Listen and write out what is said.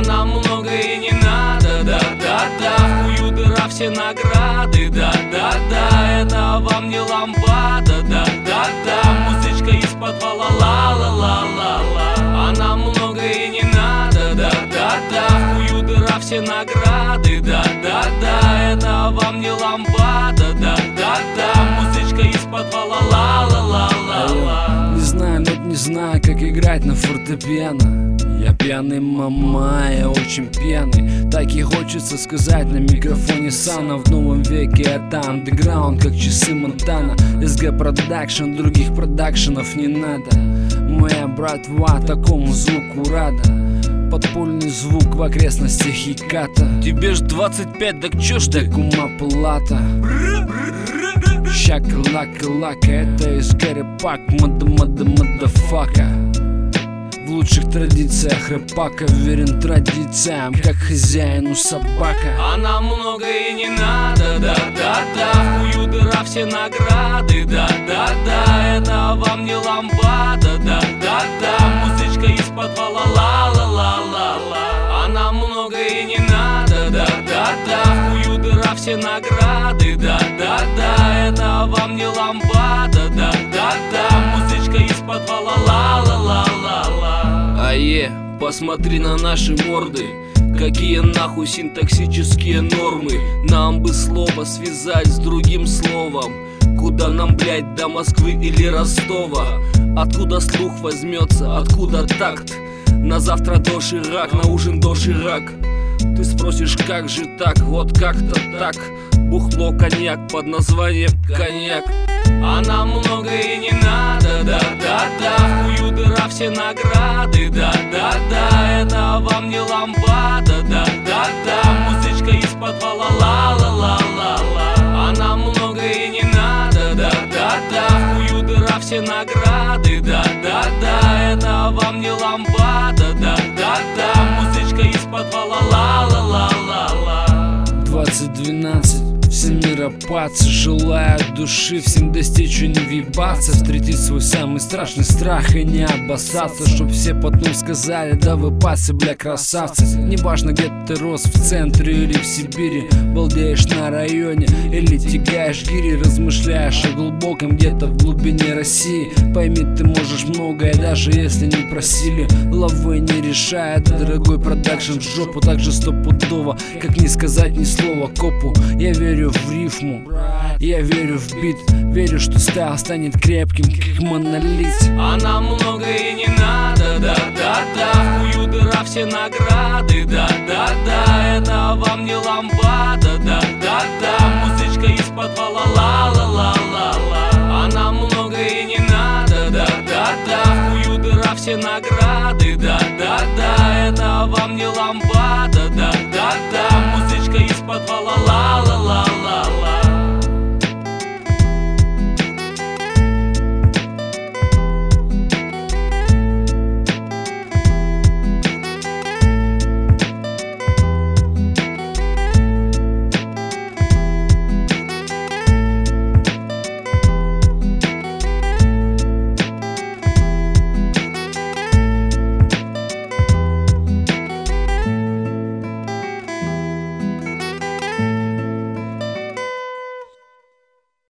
А нам много и не надо, да-да-да Хую дыра все награды, да-да-да Это вам не лампада, да-да-да Музычка из подвала, ла-ла-ла-ла-ла. А нам много и не надо, да-да-да Хую дыра все награды. Знаю, как играть на фортепиано. Я пьяный мама, я очень пьяный. Так и хочется сказать на микрофоне Сана. В новом веке это андеграунд, как часы Монтана. СГ продакшн, других продакшенов не надо. Моя братва такому звуку рада. Подпольный звук в окрестностях Хиката Тебе ж 25, так чё ж? Так ума плата Шака-лака-лака, это из Гарри Пак Мада-мада-мадафака В лучших традициях рэпака Верен традициям, как хозяину собака. А нам много и не надо, да-да-да. Хую дыра все награды, да-да-да. Это вам не лампада, да-да-да все награды, да-да-да Это вам не лампада, да-да-да Музычка из подвала ла-ла-ла-ла-ла Ае, посмотри на наши морды Какие нахуй синтаксические нормы Нам бы слово связать с другим словом Куда нам, блять, до Москвы или Ростова? Откуда слух возьмется, откуда такт? На завтра доширак, на ужин доширак Ты спросишь, как же так, вот как-то так. Бухло коньяк под названием коньяк А нам много и не надо, да-да-да. Хую дыра все награды, да-да-да. Это вам не лампада, да-да-да. Музычка из подвала. Ла-ла-ла-ла-ла. А нам много и не надо, да-да-да. Хую дыра все награды, да-да-да. Это вам не лампада, да-да-да Музычка из подвала ла-ла-ла-ла-ла 2012 Всем мира пацы, желаю души Всем достичь и не въебаться. Встретить свой самый страшный страх и не обоссаться. Чтоб все потом сказали, да вы пацы, бля, красавцы. Неважно, где ты рос, в центре или в Сибири. Балдеешь на районе или тягаешь гири. Размышляешь о глубоком где-то в глубине России. Пойми, ты можешь многое, даже если не просили. Лавы не решает, дорогой продакшн в жопу. Так же стопудово, как не сказать ни слова копу. Я верю в рифму, я верю в бит Верю, что стайл станет крепким, как монолит. А нам много и не надо, да-да-да. Хую дыра все награды, да-да-да. Это вам не лампада, да-да-да. Музычка из подвала ла-ла-ла-ла-ла. А нам много и не надо, да-да-да. Хую дыра все награды, да-да-да